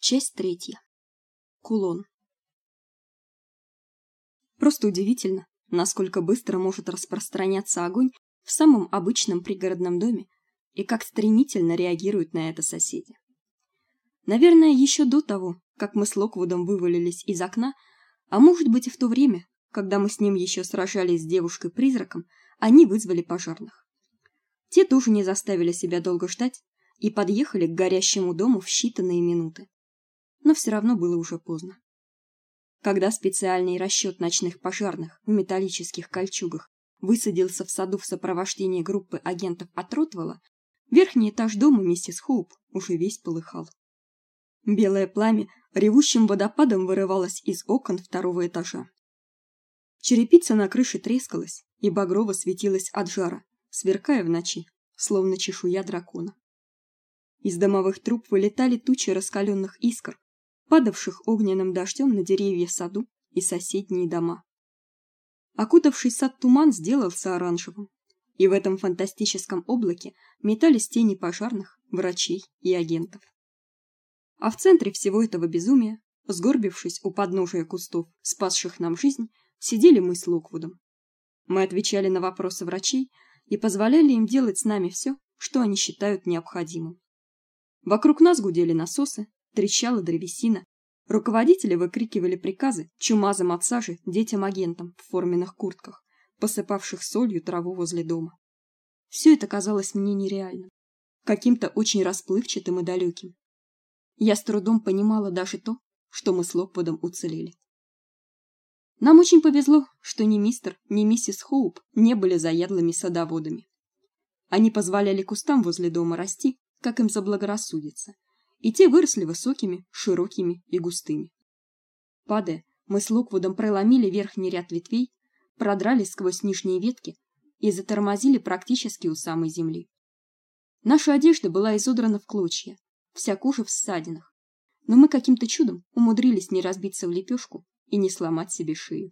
Часть третья. Кулон. Просто удивительно, насколько быстро может распространяться огонь в самом обычном пригородном доме и как стремительно реагируют на это соседи. Наверное, еще до того, как мы с Локвудом вывалились из окна, а может быть и в то время, когда мы с ним еще сражались с девушкой-призраком, они вызвали пожарных. Те тоже не заставили себя долго ждать и подъехали к горящему дому в считанные минуты. Но все равно было уже поздно. Когда специальный расчет ночных пожарных в металлических кольчугах высадился в саду в сопровождении группы агентов от Ротвелла, верхний этаж дома миссис Хоуп уже весь полыхал. Белое пламя ревущим водопадом вырывалось из окон второго этажа. Черепица на крыше трескалась и багрово светилась от жара, сверкая в ночи, словно чешуя дракона. Из домовых труб вылетали тучи раскаленных искр, падавших огненным дождем на деревья в саду и соседние дома. Окутавший сад туман сделался оранжевым, и в этом фантастическом облаке метались тени пожарных, врачей и агентов. А в центре всего этого безумия, сгорбившись у подножия кустов, спасших нам жизнь, сидели мы с Локвудом. Мы отвечали на вопросы врачей и позволяли им делать с нами все, что они считают необходимым. Вокруг нас гудели насосы, трещала древесина, руководители выкрикивали приказы чумазым от сажи детям-агентам в форменных куртках, посыпавших солью траву возле дома. Все это казалось мне нереальным, каким-то очень расплывчатым и далеким. Я с трудом понимала даже то, что мы с Локвудом уцелели. Нам очень повезло, что ни мистер, ни миссис Хоуп не были заядлыми садоводами. Они позволяли кустам возле дома расти, как им заблагорассудится, и те выросли высокими, широкими и густыми. Падая, мы с Локвудом проломили верхний ряд ветвей, продрались сквозь нижние ветки и затормозили практически у самой земли. Наша одежда была изодрана в клочья, вся кожа в ссадинах, но мы каким-то чудом умудрились не разбиться в лепешку и не сломать себе шею.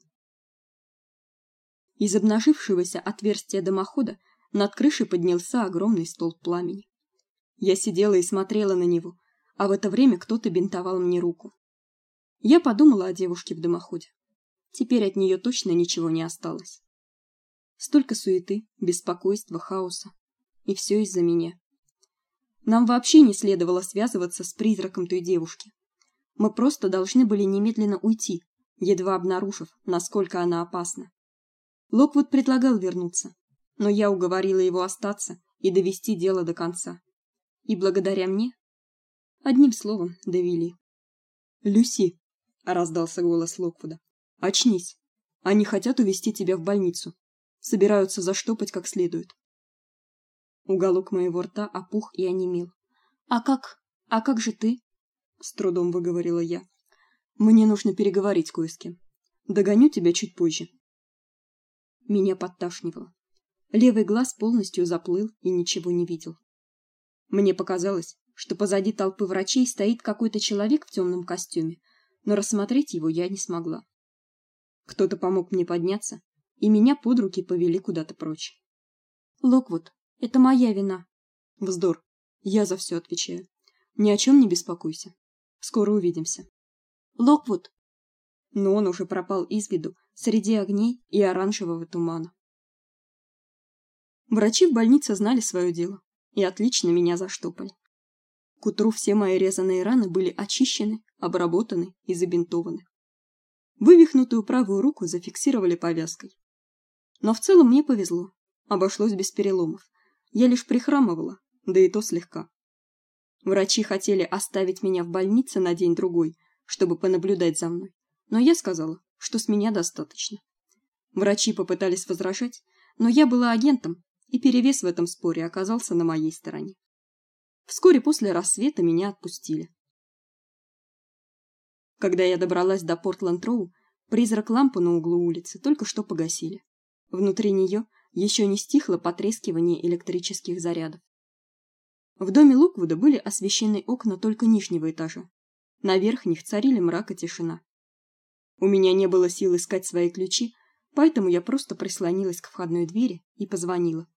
Из обнажившегося отверстия дымохода над крышей поднялся огромный столб пламени. Я сидела и смотрела на него, а в это время кто-то бинтовал мне руку. Я подумала о девушке в дымоходе. Теперь от нее точно ничего не осталось. Столько суеты, беспокойства, хаоса, и все из-за меня. Нам вообще не следовало связываться с призраком той девушки. Мы просто должны были немедленно уйти, едва обнаружив, насколько она опасна. Локвуд предлагал вернуться, но я уговорила его остаться и довести дело до конца. И благодаря мне одним словом довели. Люси, раздался голос Локвуда. Очнись. Они хотят увезти тебя в больницу. Собираются заштопать как следует. Уголок моего рта опух и онемел. А как? А как же ты? с трудом выговорила я. Мне нужно переговорить кое с кем. Догоню тебя чуть позже. Меня подташнивало. Левый глаз полностью заплыл и ничего не видел. Мне показалось, что позади толпы врачей стоит какой-то человек в темном костюме, но рассмотреть его я не смогла. Кто-то помог мне подняться, и меня под руки повели куда-то прочь. Локвуд, это моя вина. Вздор. Я за все отвечаю. Ни о чем не беспокойся. Скоро увидимся. Локвуд. Но он уже пропал из виду среди огней и оранжевого тумана. Врачи в больнице знали свое дело и отлично меня заштопали. К утру все мои резаные раны были очищены, обработаны и забинтованы. Вывихнутую правую руку зафиксировали повязкой. Но в целом мне повезло. Обошлось без переломов. Я лишь прихрамывала, да и то слегка. Врачи хотели оставить меня в больнице на день-другой, чтобы понаблюдать за мной, но я сказала, что с меня достаточно. Врачи попытались возражать, но я была агентом, и перевес в этом споре оказался на моей стороне. Вскоре после рассвета меня отпустили. Когда я добралась до Портленд-Роу, призрак лампы на углу улицы только что погасили. Внутри нее еще не стихло потрескивание электрических зарядов. В доме Луквуда были освещены окна только нижнего этажа. На верхних царили мрак и тишина. У меня не было сил искать свои ключи, поэтому я просто прислонилась к входной двери и позвонила.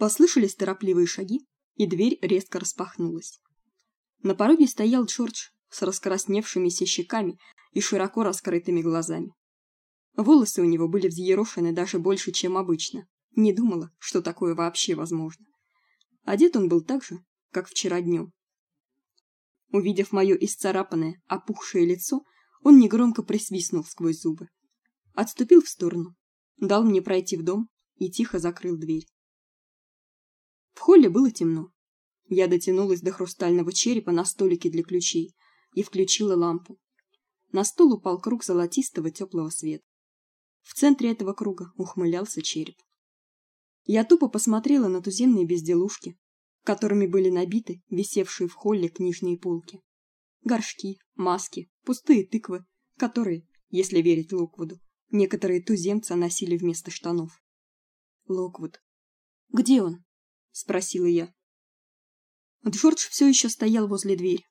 Послышались торопливые шаги, и дверь резко распахнулась. На пороге стоял Джордж с раскрасневшимися щеками и широко раскрытыми глазами. Волосы у него были взъерошены даже больше, чем обычно. Не думала, что такое вообще возможно. Одет он был так же, как вчера днем. Увидев моё исцарапанное, опухшее лицо, он негромко присвистнул сквозь зубы. Отступил в сторону, дал мне пройти в дом и тихо закрыл дверь. В холле было темно. Я дотянулась до хрустального черепа на столике для ключей и включила лампу. На стол упал круг золотистого теплого света. В центре этого круга ухмылялся череп. Я тупо посмотрела на туземные безделушки, которыми были набиты висевшие в холле книжные полки. Горшки, маски, пустые тыквы, которые, если верить Локвуду, некоторые туземцы носили вместо штанов. Локвуд. Где он? Спросила я. Джордж все еще стоял возле двери.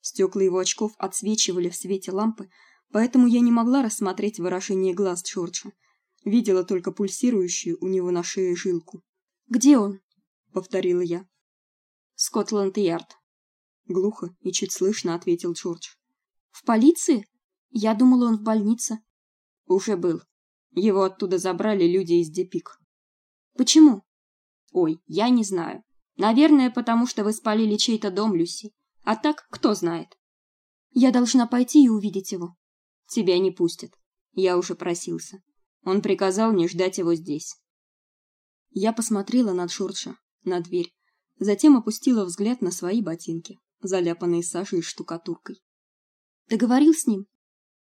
Стекла его очков отсвечивали в свете лампы, поэтому я не могла рассмотреть выражение глаз Джорджа. Видела только пульсирующую у него на шее жилку. Где он? повторила я. Скотланд-Ярд. Глухо и чуть слышно ответил Джордж. В полиции? Я думала, он в больнице. Уже был. Его оттуда забрали люди из Депик. Почему? Ой, я не знаю. Наверное, потому что вы спалили чей-то дом, Люси. А так, кто знает. Я должна пойти и увидеть его. Тебя не пустят. Я уже просился. Он приказал мне ждать его здесь. Я посмотрела на Джорджа, на дверь, затем опустила взгляд на свои ботинки, заляпанные сажей и штукатуркой. Ты говорил с ним?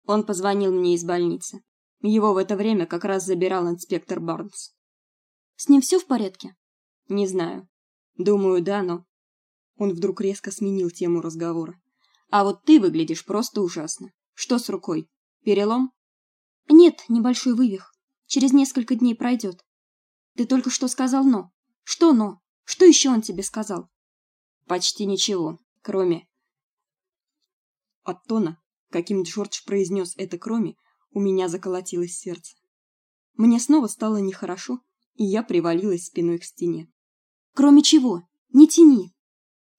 Он позвонил мне из больницы. Его в это время как раз забирал инспектор Барнс. С ним все в порядке? Не знаю. Думаю, да, но он вдруг резко сменил тему разговора. А вот ты выглядишь просто ужасно. Что с рукой? Перелом? Нет, небольшой вывих. Через несколько дней пройдет. Ты только что сказал но. Что но? Что еще он тебе сказал? Почти ничего, кроме От тона, каким Джордж произнес это кроме, у меня заколотилось сердце. Мне снова стало нехорошо, и я привалилась спиной к стене. Кроме чего? Не тяни.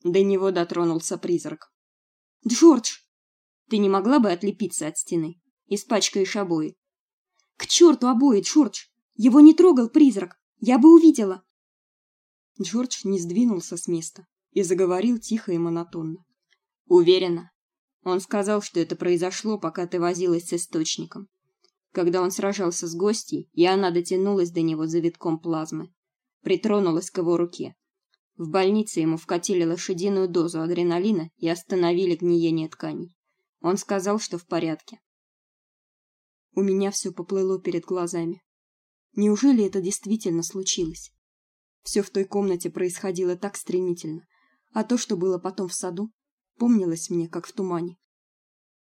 До него дотронулся призрак. Джордж, ты не могла бы отлепиться от стены? Испачкаешь обои. К черту обои, Джордж! Его не трогал призрак. Я бы увидела. Джордж не сдвинулся с места и заговорил тихо и монотонно. Уверена. Он сказал, что это произошло, пока ты возилась с источником. Когда он сражался с гостьей, и она дотянулась до него завитком плазмы, притронулась к его руке. В больнице ему вкатили лошадиную дозу адреналина и остановили гниение тканей. Он сказал, что в порядке. У меня все поплыло перед глазами. Неужели это действительно случилось? Все в той комнате происходило так стремительно, а то, что было потом в саду, помнилось мне как в тумане.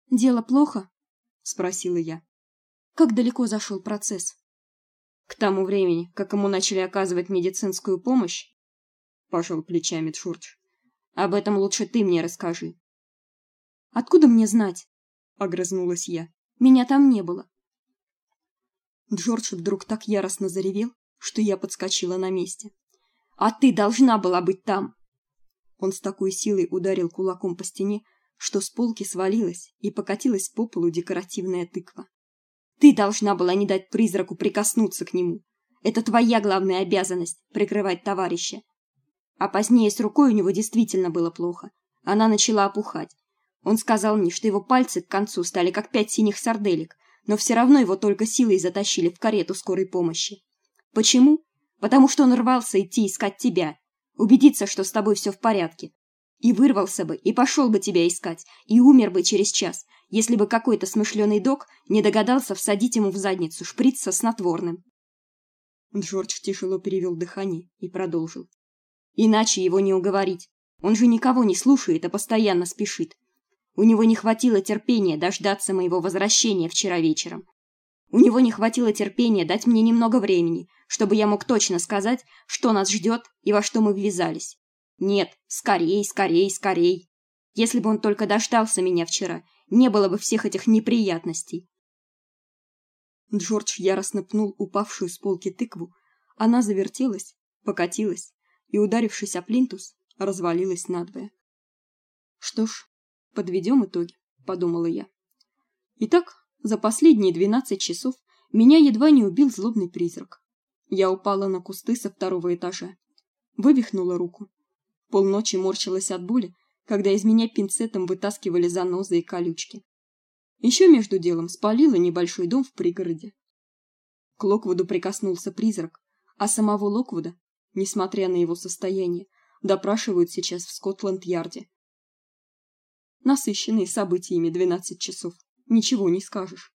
Дело плохо? спросила я. Как далеко зашел процесс? К тому времени, как ему начали оказывать медицинскую помощь, пожал плечами Джордж. Об этом лучше ты мне расскажи. Откуда мне знать? огрызнулась я. Меня там не было. Джордж вдруг так яростно заревел, что я подскочила на месте. А ты должна была быть там. Он с такой силой ударил кулаком по стене, что с полки свалилась и покатилась по полу декоративная тыква. Ты должна была не дать призраку прикоснуться к нему. Это твоя главная обязанность прикрывать товарища. А позднее с рукой у него действительно было плохо. Она начала опухать. Он сказал мне, что его пальцы к концу стали как пять синих сарделек, но все равно его только силой затащили в карету скорой помощи. Почему? Потому что он рвался идти искать тебя, убедиться, что с тобой все в порядке. И вырвался бы, и пошел бы тебя искать, и умер бы через час, если бы какой-то смышленый док не догадался всадить ему в задницу шприц со снотворным. Джордж тяжело перевел дыхание и продолжил. Иначе его не уговорить. Он же никого не слушает, а постоянно спешит. У него не хватило терпения дождаться моего возвращения вчера вечером. У него не хватило терпения дать мне немного времени, чтобы я мог точно сказать, что нас ждет и во что мы ввязались. Нет, скорей, скорей, скорей. Если бы он только дождался меня вчера, не было бы всех этих неприятностей. Джордж яростно пнул упавшую с полки тыкву. Она завертелась, покатилась и, ударившись о плинтус, развалилась надвое. Что ж, подведем итоги, подумала я. Итак, за последние двенадцать часов меня едва не убил злобный призрак. Я упала на кусты со второго этажа, вывихнула руку. Полночи морщилась от боли, когда из меня пинцетом вытаскивали занозы и колючки. Еще между делом спалила небольшой дом в пригороде. К Локвуду прикоснулся призрак, а самого Локвуда, несмотря на его состояние, допрашивают сейчас в Скотланд-Ярде. Насыщенные событиями двенадцать часов, ничего не скажешь.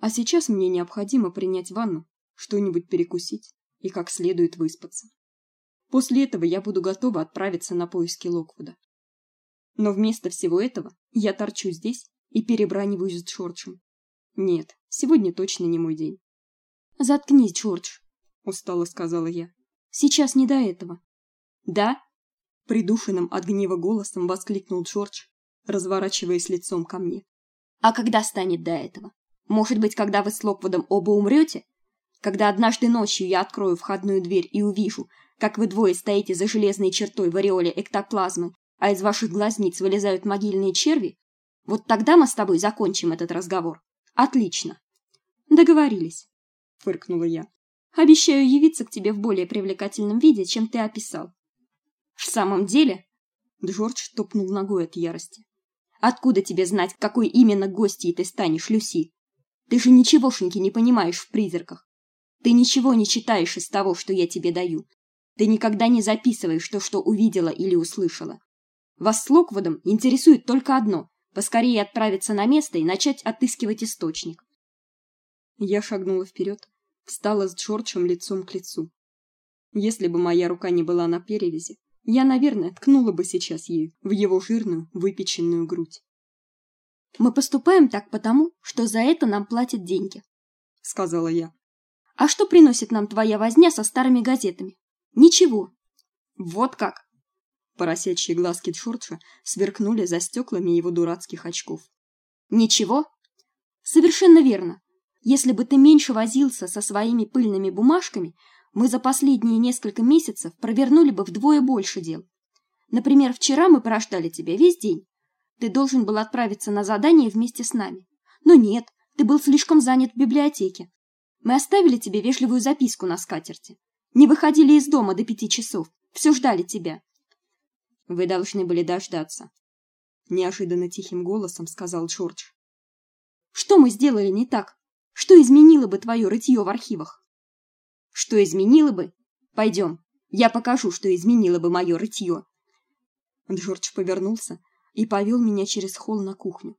А сейчас мне необходимо принять ванну, что-нибудь перекусить и как следует выспаться. После этого я буду готова отправиться на поиски Локвуда. Но вместо всего этого я торчу здесь и перебраниваюсь с Джорджем. Нет, сегодня точно не мой день. Заткнись, Джордж, устало сказала я. Сейчас не до этого. Да? придушенным от гнева голосом воскликнул Джордж, разворачиваясь лицом ко мне. А когда станет до этого? Может быть, когда вы с Локвудом оба умрете? Когда однажды ночью я открою входную дверь и увижу, как вы двое стоите за железной чертой в ореоле эктоплазмы, а из ваших глазниц вылезают могильные черви, вот тогда мы с тобой закончим этот разговор. Отлично. Договорились, фыркнула я. Обещаю явиться к тебе в более привлекательном виде, чем ты описал. В самом деле, Джордж топнул ногой от ярости. Откуда тебе знать, какой именно гостьей ты станешь, Люси? Ты же ничегошеньки не понимаешь в призраках. Ты ничего не читаешь из того, что я тебе даю. Ты никогда не записываешь то, что увидела или услышала. Вас с Локвудом интересует только одно — поскорее отправиться на место и начать отыскивать источник. Я шагнула вперед, встала с Джорджем лицом к лицу. Если бы моя рука не была на перевязи, я, наверное, ткнула бы сейчас ею в его жирную, выпеченную грудь. Мы поступаем так потому, что за это нам платят деньги, сказала я. А что приносит нам твоя возня со старыми газетами? Ничего. Вот как. Поросячьи глазки Джорджа сверкнули за стеклами его дурацких очков. Ничего? Совершенно верно. Если бы ты меньше возился со своими пыльными бумажками, мы за последние несколько месяцев провернули бы вдвое больше дел. Например, вчера мы прождали тебя весь день. Ты должен был отправиться на задание вместе с нами. Но нет, ты был слишком занят в библиотеке. Мы оставили тебе вежливую записку на скатерти. Не выходили из дома до пяти часов. Все ждали тебя. Вы должны были дождаться. Неожиданно тихим голосом сказал Джордж. Что мы сделали не так? Что изменило бы твое рытье в архивах? Что изменило бы? Пойдем, я покажу, что изменило бы мое рытье. Джордж повернулся и повел меня через холл на кухню.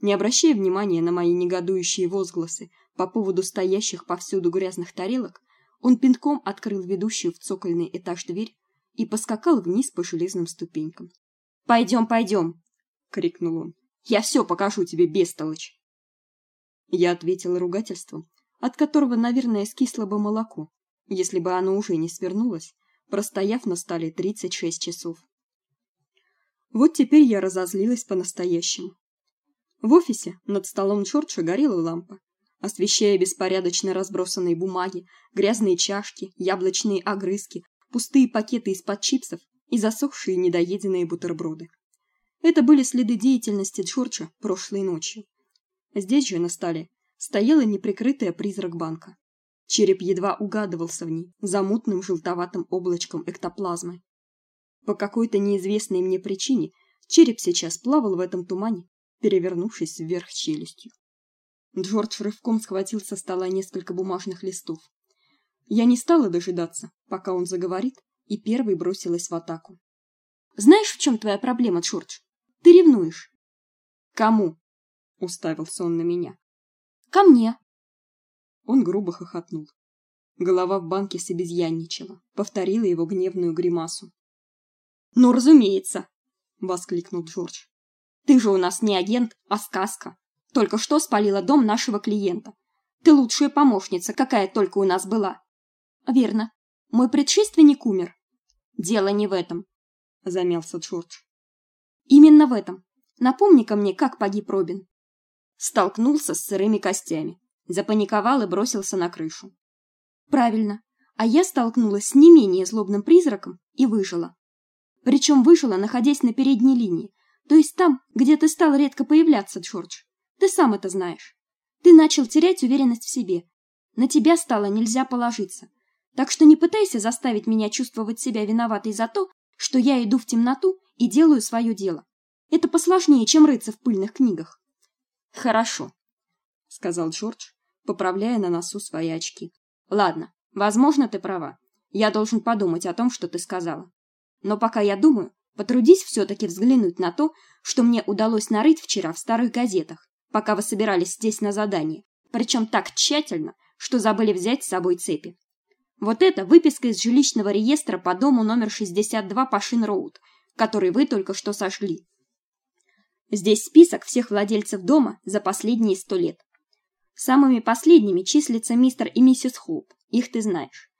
Не обращая внимания на мои негодующие возгласы по поводу стоящих повсюду грязных тарелок, он пинком открыл ведущую в цокольный этаж дверь и поскакал вниз по железным ступенькам. «Пойдем, пойдем!» — крикнул он. «Я все покажу тебе, бестолочь!» Я ответила ругательством, от которого, наверное, скисло бы молоко, если бы оно уже не свернулось, простояв на столе тридцать шесть часов. Вот теперь я разозлилась по-настоящему. В офисе над столом Джорджа горела лампа, освещая беспорядочно разбросанные бумаги, грязные чашки, яблочные огрызки, пустые пакеты из-под чипсов и засохшие недоеденные бутерброды. Это были следы деятельности Джорджа прошлой ночью. Здесь же на столе стояла неприкрытая призрак банка. Череп едва угадывался в ней за мутным желтоватым облачком эктоплазмы. По какой-то неизвестной мне причине череп сейчас плавал в этом тумане, перевернувшись вверх челюстью. Джордж рывком схватил со стола несколько бумажных листов. Я не стала дожидаться, пока он заговорит, и первой бросилась в атаку. Знаешь, в чем твоя проблема, Джордж? Ты ревнуешь. Кому? уставился он на меня. Ко мне. Он грубо хохотнул. Голова в банке с обезьянничала, повторила его гневную гримасу. "Ну, разумеется", воскликнул Джордж. "Ты же у нас не агент, а сказка. Только что спалила дом нашего клиента. Ты лучшая помощница, какая только у нас была. Верно. Мой предшественник умер. Дело не в этом, замялся Джордж. Именно в этом. Напомни-ка мне, как погиб Робин. Столкнулся с сырыми костями, запаниковал и бросился на крышу. Правильно. А я столкнулась с не менее злобным призраком и выжила. Причем выжила, находясь на передней линии, То есть там, где ты стал редко появляться, Джордж. Ты сам это знаешь. Ты начал терять уверенность в себе. На тебя стало нельзя положиться. Так что не пытайся заставить меня чувствовать себя виноватой за то, что я иду в темноту и делаю свое дело. Это посложнее, чем рыться в пыльных книгах. Хорошо, сказал Джордж, поправляя на носу свои очки. Ладно, возможно, ты права. Я должен подумать о том, что ты сказала. Но пока я думаю, потрудись все таки взглянуть на то, что мне удалось нарыть вчера в старых газетах, пока вы собирались здесь на задание, причем так тщательно, что забыли взять с собой цепи. Вот это выписка из жилищного реестра по дому номер 62 по Шин-роуд, который вы только что сожгли. Здесь список всех владельцев дома за последние сто лет. Самыми последними числятся мистер и миссис Хоуп, их ты знаешь.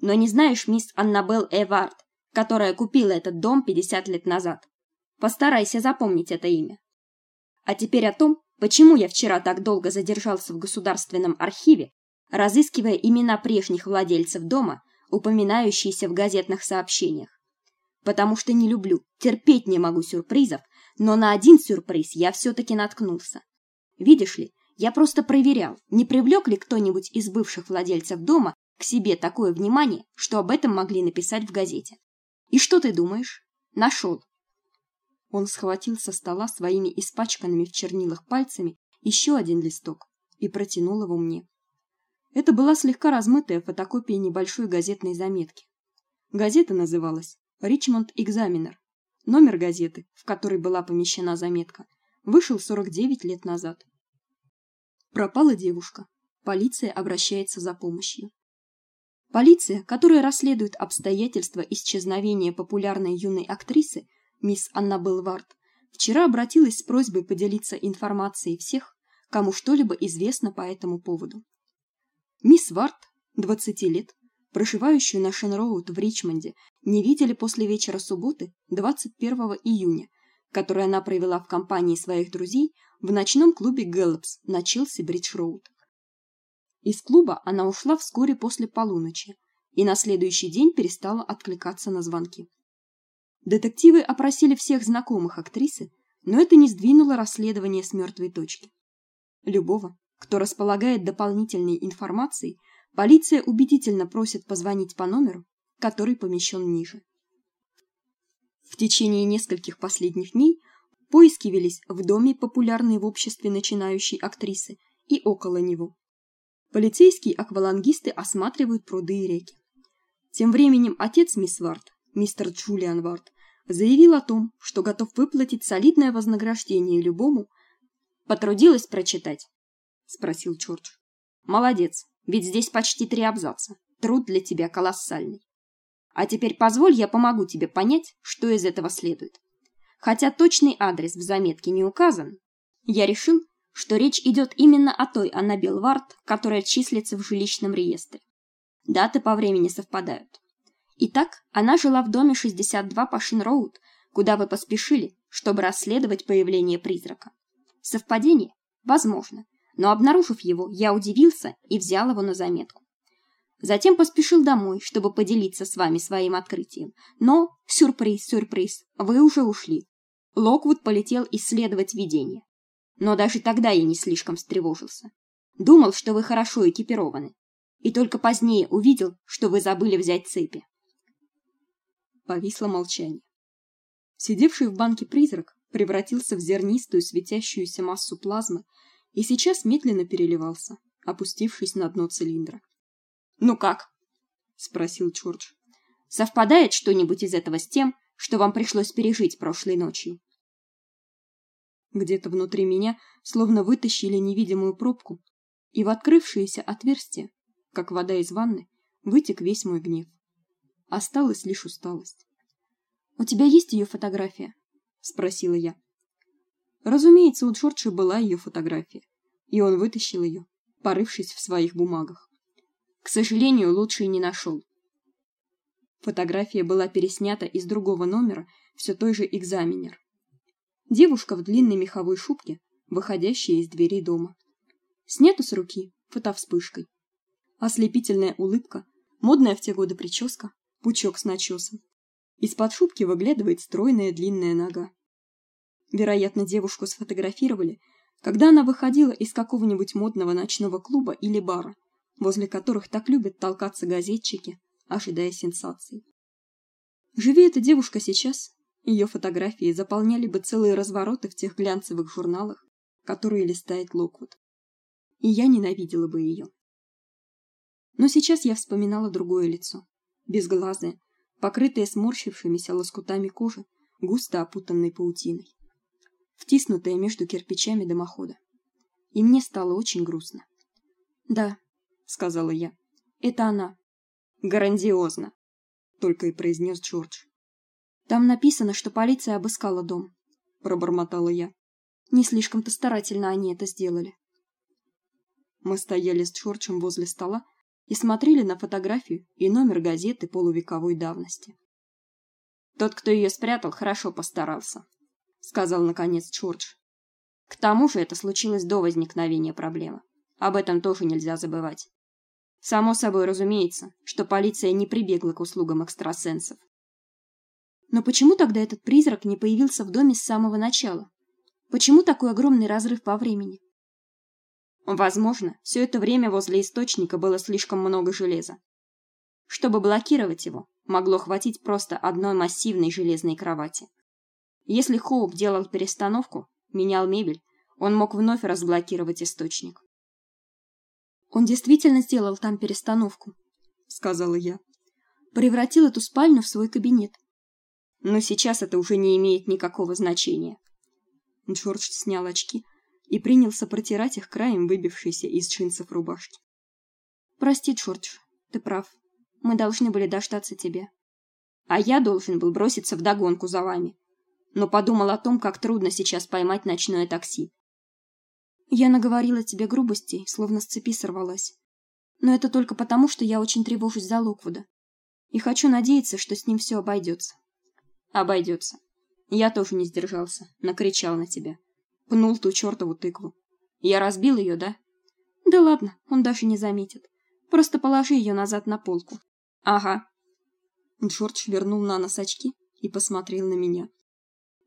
Но не знаешь мисс Аннабелл Эвард, которая купила этот дом 50 лет назад. Постарайся запомнить это имя. А теперь о том, почему я вчера так долго задержался в государственном архиве, разыскивая имена прежних владельцев дома, упоминающиеся в газетных сообщениях. Потому что не люблю, терпеть не могу сюрпризов, но на один сюрприз я все таки наткнулся. Видишь ли, я просто проверял, не привлек ли кто-нибудь из бывших владельцев дома к себе такое внимание, что об этом могли написать в газете. И что ты думаешь? Нашел. Он схватил со стола своими испачканными в чернилах пальцами еще один листок и протянул его мне. Это была слегка размытая фотокопия небольшой газетной заметки. Газета называлась Richmond Examiner. Номер газеты, в которой была помещена заметка, вышел 49 лет назад. Пропала девушка. Полиция обращается за помощью. Полиция, которая расследует обстоятельства исчезновения популярной юной актрисы мисс Аннабелл Варт, вчера обратилась с просьбой поделиться информацией всех, кому что-либо известно по этому поводу. Мисс Варт, 20 лет, проживающую на Шенроуд в Ричмонде, не видели после вечера субботы, 21 июня, который она провела в компании своих друзей в ночном клубе Гэллопс на Челси-Бридж-роуд. Из клуба она ушла вскоре после полуночи и на следующий день перестала откликаться на звонки. Детективы опросили всех знакомых актрисы, но это не сдвинуло расследование с мертвой точки. Любого, кто располагает дополнительной информацией, полиция убедительно просит позвонить по номеру, который помещен ниже. В течение нескольких последних дней Поиски велись в доме популярной в обществе начинающей актрисы и около него. Полицейские аквалангисты осматривают пруды и реки. Тем временем отец мисс Варт, мистер Джулиан Варт, заявил о том, что готов выплатить солидное вознаграждение любому. Потрудилась прочитать, спросил Чёрч. Молодец, ведь здесь почти три абзаца. Труд для тебя колоссальный. А теперь позволь, я помогу тебе понять, что из этого следует. Хотя точный адрес в заметке не указан, я решил, что речь идет именно о той Аннабелл Варт, которая числится в жилищном реестре. Даты по времени совпадают. Итак, она жила в доме 62 по Шин-роуд, куда вы поспешили, чтобы расследовать появление призрака. Совпадение? Возможно. Но обнаружив его, я удивился и взял его на заметку. Затем поспешил домой, чтобы поделиться с вами своим открытием. Но, сюрприз, сюрприз, вы уже ушли. Локвуд полетел исследовать видение. Но даже тогда я не слишком встревожился. Думал, что вы хорошо экипированы. И только позднее увидел, что вы забыли взять цепи. Повисло молчание. Сидевший в банке призрак превратился в зернистую светящуюся массу плазмы и сейчас медленно переливался, опустившись на дно цилиндра. "Ну как?" спросил Чёрч. "Совпадает что-нибудь из этого с тем, что вам пришлось пережить прошлой ночью. Где-то внутри меня словно вытащили невидимую пробку, и в открывшееся отверстие, как вода из ванны, вытек весь мой гнев. Осталась лишь усталость. У тебя есть ее фотография? спросила я. Разумеется, у Джорджа была ее фотография, и он вытащил ее, порывшись в своих бумагах. К сожалению, лучше и не нашел. Фотография была переснята из другого номера все той же экзаменер. Девушка в длинной меховой шубке, выходящая из дверей дома. Снята с руки фотовспышкой. Ослепительная улыбка, модная в те годы прическа, пучок с начесом. Из-под шубки выглядывает стройная длинная нога. Вероятно, девушку сфотографировали, когда она выходила из какого-нибудь модного ночного клуба или бара, возле которых так любят толкаться газетчики, ожидая сенсаций. Живи эта девушка сейчас, ее фотографии заполняли бы целые развороты в тех глянцевых журналах, которые листает Локвуд. И я ненавидела бы ее. Но сейчас я вспоминала другое лицо, безглазое, покрытое сморщившимися лоскутами кожи, густо опутанной паутиной, втиснутое между кирпичами дымохода. И мне стало очень грустно. "Да", сказала я. "Это она. Грандиозно", только и произнес Джордж. Там написано, что полиция обыскала дом, пробормотала я. Не слишком-то старательно они это сделали. Мы стояли с Джорджем возле стола и смотрели на фотографию и номер газеты полувековой давности. Тот, кто ее спрятал, хорошо постарался, сказал наконец Джордж. К тому же это случилось до возникновения проблемы. Об этом тоже нельзя забывать. Само собой разумеется, что полиция не прибегла к услугам экстрасенсов. Но почему тогда этот призрак не появился в доме с самого начала? Почему такой огромный разрыв по времени? Возможно, все это время возле источника было слишком много железа. Чтобы блокировать его, могло хватить просто одной массивной железной кровати. Если Хоуп делал перестановку, менял мебель, он мог вновь разблокировать источник. Он действительно сделал там перестановку, сказала я. Превратил эту спальню в свой кабинет. Но сейчас это уже не имеет никакого значения. Джордж снял очки и принялся протирать их краем выбившейся из джинсов рубашки. Прости, Джордж, ты прав. Мы должны были дождаться тебя. А я должен был броситься в догонку за вами. Но подумал о том, как трудно сейчас поймать ночное такси. Я наговорила тебе грубостей, словно с цепи сорвалась. Но это только потому, что я очень тревожусь за Локвуда. И хочу надеяться, что с ним все обойдется. Обойдется. Я тоже не сдержался, накричал на тебя. Пнул ту чертову тыкву. Я разбил ее, да? Да ладно, он даже не заметит. Просто положи ее назад на полку. Ага. Джордж вернул на нос очки и посмотрел на меня.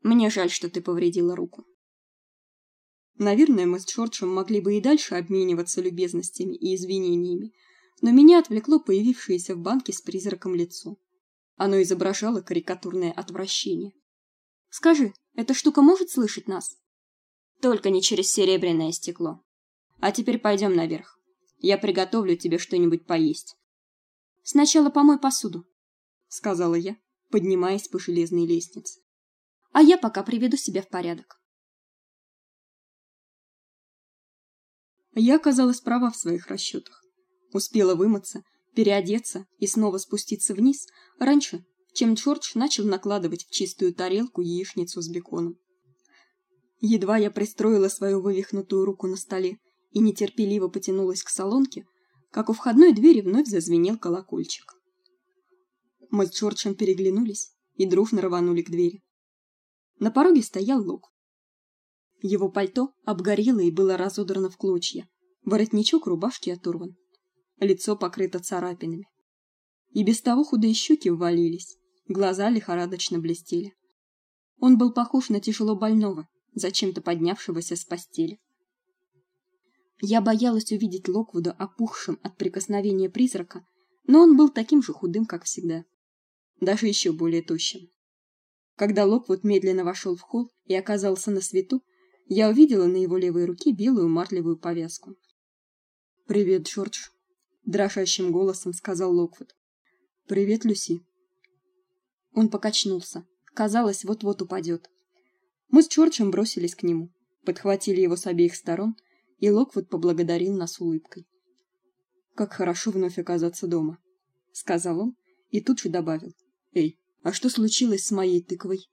Мне жаль, что ты повредила руку. Наверное, мы с Джорджем могли бы и дальше обмениваться любезностями и извинениями, но меня отвлекло появившееся в банке с призраком лицо. Оно изображало карикатурное отвращение. Скажи, эта штука может слышать нас? Только не через серебряное стекло. А теперь пойдем наверх. Я приготовлю тебе что-нибудь поесть. Сначала помой посуду, сказала я, поднимаясь по железной лестнице. А я пока приведу себя в порядок. Я оказалась права в своих расчетах. Успела вымыться, переодеться и снова спуститься вниз раньше, чем Джордж начал накладывать в чистую тарелку яичницу с беконом. Едва я пристроила свою вывихнутую руку на столе и нетерпеливо потянулась к солонке, как у входной двери вновь зазвенел колокольчик. Мы с Джорджем переглянулись и дружно рванули к двери. На пороге стоял Лок. Его пальто обгорело и было разодрано в клочья. Воротничок рубашки оторван. Лицо покрыто царапинами. И без того худые щеки ввалились, глаза лихорадочно блестели. Он был похож на тяжело больного, зачем-то поднявшегося с постели. Я боялась увидеть Локвуда опухшим от прикосновения призрака, но он был таким же худым, как всегда, даже еще более тощим. Когда Локвуд медленно вошел в холл и оказался на свету, я увидела на его левой руке белую марлевую повязку. "Привет, Джордж", дрожащим голосом сказал Локвуд. "Привет, Люси". Он покачнулся, казалось, вот-вот упадет. Мы с Чорчем бросились к нему, подхватили его с обеих сторон, и Локвуд поблагодарил нас улыбкой. Как хорошо вновь оказаться дома, сказал он и тут же добавил: "Эй, а что случилось с моей тыквой?"